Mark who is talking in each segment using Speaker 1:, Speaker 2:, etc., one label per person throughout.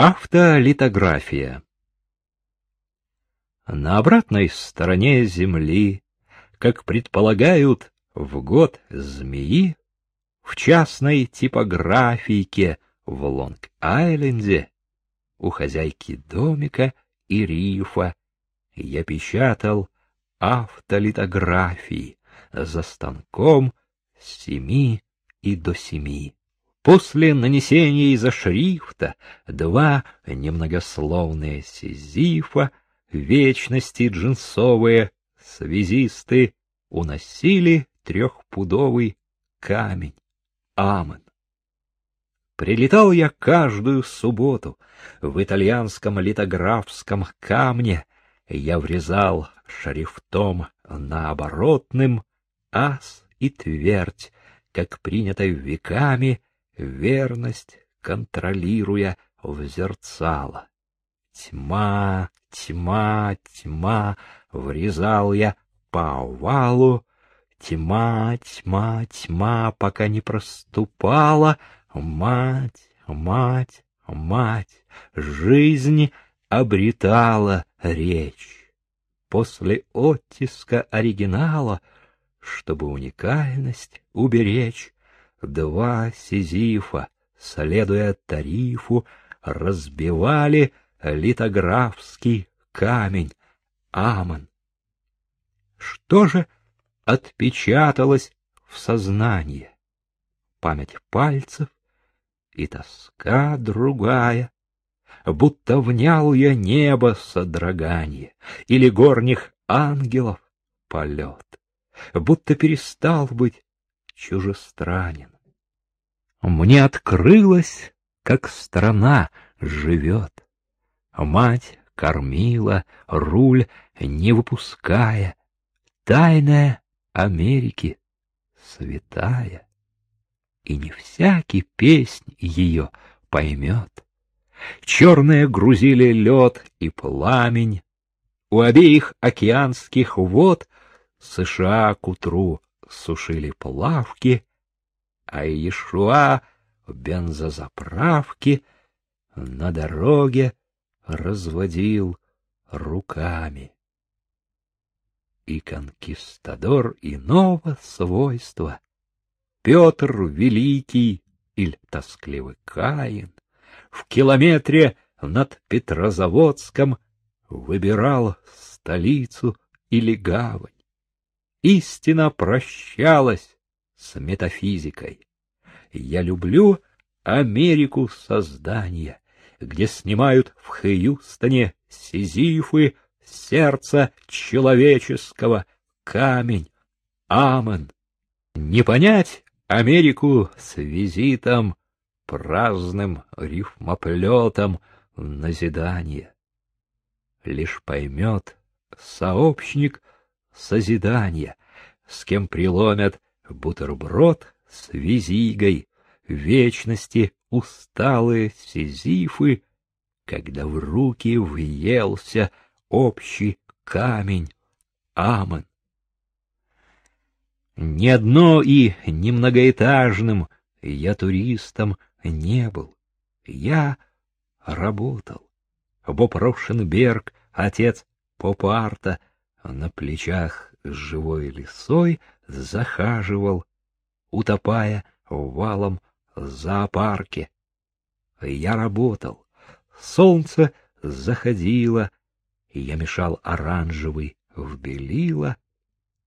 Speaker 1: Автолитография На обратной стороне Земли, как предполагают, в год змеи, в частной типографийке в Лонг-Айленде у хозяйки домика и рифа я печатал автолитографии за станком с семи и до семи. После нанесения из-за шрифта два немногословные сизифа, вечности джинсовые связисты уносили трехпудовый камень, амон. Прилетал я каждую субботу в итальянском литографском камне, я врезал шрифтом наоборотным ас и твердь, как принято веками, верность контролируя в зерцало. Тьма, тьма, тьма, врезал я по овалу, тьма, тьма, тьма, пока не проступала, мать, мать, мать, жизнь обретала речь. После оттиска оригинала, чтобы уникальность уберечь, Два сизифа, следуя тарифу, разбивали литографский камень, амон. Что же отпечаталось в сознании? Память пальцев и тоска другая, будто внял я небо содрогание или горних ангелов полет, будто перестал быть чужестранен. Мне открылось, как страна живет. Мать кормила, руль не выпуская, Тайная Америки святая. И не всякий песнь ее поймет. Черные грузили лед и пламень, У обеих океанских вод США к утру сушили плавки, а Иешуа в бензозаправке на дороге разводил руками. И конкистадор иного свойства, Петр Великий или тоскливый Каин, в километре над Петрозаводском выбирал столицу или гавань истина прощалась с метафизикой. Я люблю Америку создания, где снимают в Хьюстоне сизифы сердца человеческого, камень, амен. Не понять Америку с визитом, праздным рифмоплетом назидания. Лишь поймет сообщник созидания, с кем приломят бутерброд с визигой, вечности усталые сизифы, когда в руки въелся общий камень, амон. Ни одно и не многоэтажным я туристом не был. Я работал. Боб Рошенберг, отец поп-арта, на плечах с живой лисой захаживал, утопая валом зоопарке. Я работал, солнце заходило, я мешал оранжевый в белила,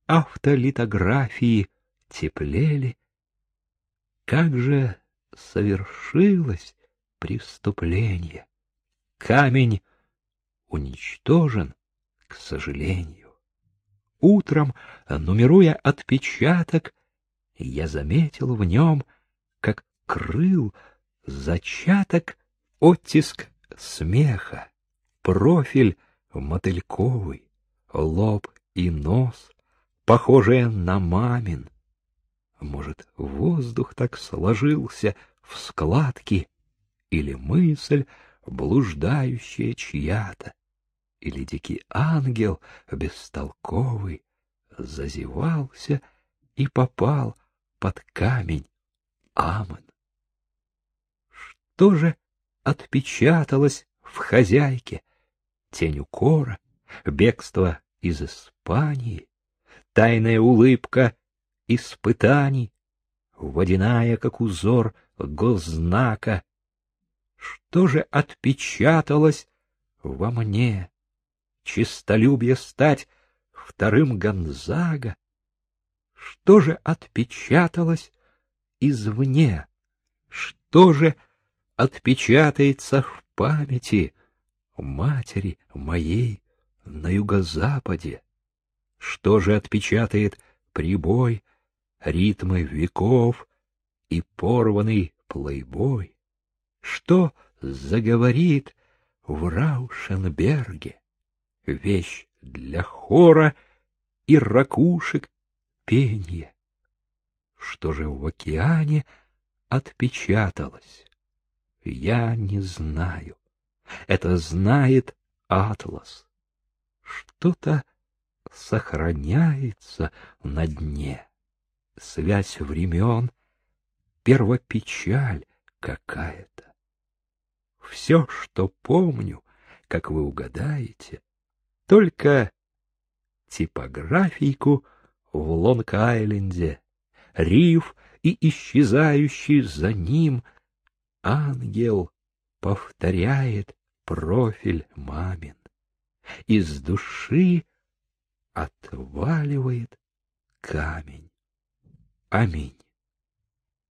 Speaker 1: автолитографии теплели. Как же совершилось преступление! Камень уничтожен, к сожалению. Утром, нумеруя отпечаток, я заметил в нем, как крыл зачаток оттиск смеха, профиль мотыльковый, лоб и нос, похожие на мамин. Может, воздух так сложился в складки, или мысль, блуждающая чья-то или дикий ангел бестолковый зазевался и попал под камень Амон. Что же отпечаталась в хозяйке, тень укора, бегство из Испании, тайная улыбка испытаний, водяная, как узор госзнака. Что же отпечаталось во мне? Чистолюбие стать вторым Гонзага? Что же отпечаталось извне? Что же отпечатается в памяти матери моей на юго-западе? Что же отпечатает прибой, ритмы веков и порванный плейбой? Что заговорит в Раушенберге? Вещь для хора и ракушек пенье. Что же в океане отпечаталось? Я не знаю. Это знает Атлас. Что-то сохраняется на дне. Связь времен, первопечаль какая-то. Все, что помню, как вы угадаете, только типографийку в Лонг-Айленде, риф и исчезающий за ним ангел повторяет профиль мамин. Из души отваливает камень. Аминь.